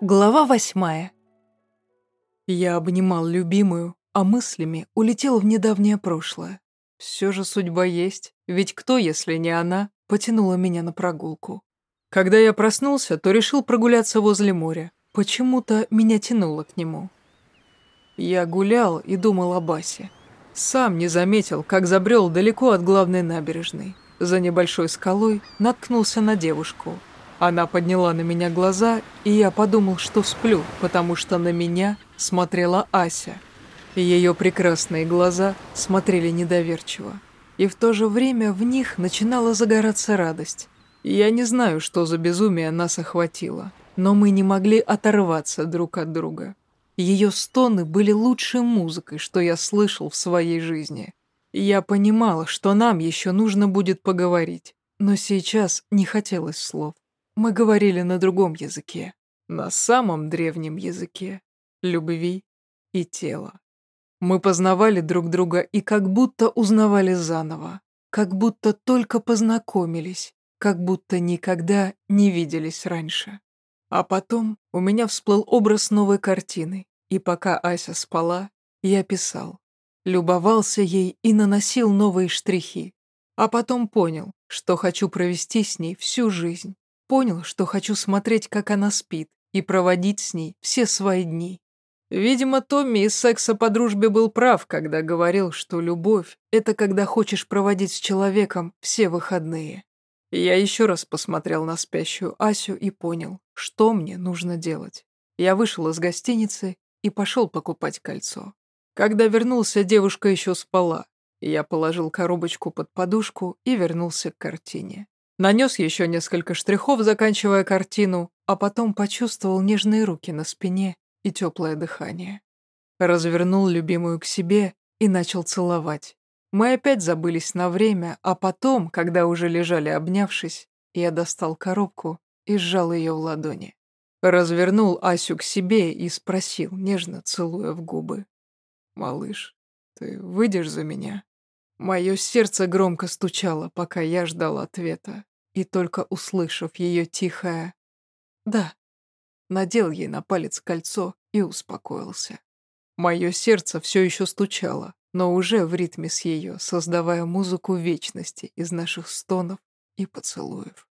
Глава восьмая. Я обнимал любимую, а мыслями улетел в недавнее прошлое. Все же судьба есть, ведь кто, если не она, потянула меня на прогулку. Когда я проснулся, то решил прогуляться возле моря. Почему-то меня тянуло к нему. Я гулял и думал о Басе. Сам не заметил, как забрел далеко от главной набережной. За небольшой скалой наткнулся на девушку – она подняла на меня глаза, и я подумал, что сплю, потому что на меня смотрела Ася. Ее прекрасные глаза смотрели недоверчиво. И в то же время в них начинала загораться радость. Я не знаю, что за безумие нас охватило, но мы не могли оторваться друг от друга. Ее стоны были лучшей музыкой, что я слышал в своей жизни. Я понимала, что нам еще нужно будет поговорить, но сейчас не хотелось слов. Мы говорили на другом языке, на самом древнем языке любви и тела. Мы познавали друг друга и как будто узнавали заново, как будто только познакомились, как будто никогда не виделись раньше. А потом у меня всплыл образ новой картины, и пока Ася спала, я писал. Любовался ей и наносил новые штрихи. А потом понял, что хочу провести с ней всю жизнь. Понял, что хочу смотреть, как она спит, и проводить с ней все свои дни. Видимо, Томми из секса по дружбе был прав, когда говорил, что любовь — это когда хочешь проводить с человеком все выходные. Я еще раз посмотрел на спящую Асю и понял, что мне нужно делать. Я вышел из гостиницы и пошел покупать кольцо. Когда вернулся, девушка еще спала. Я положил коробочку под подушку и вернулся к картине. Нанес еще несколько штрихов, заканчивая картину, а потом почувствовал нежные руки на спине и теплое дыхание. Развернул любимую к себе и начал целовать. Мы опять забылись на время, а потом, когда уже лежали обнявшись, я достал коробку и сжал ее в ладони. Развернул Асю к себе и спросил, нежно целуя в губы. «Малыш, ты выйдешь за меня?» Мое сердце громко стучало, пока я ждал ответа и только услышав ее тихое «да», надел ей на палец кольцо и успокоился. Мое сердце все еще стучало, но уже в ритме с ее, создавая музыку вечности из наших стонов и поцелуев.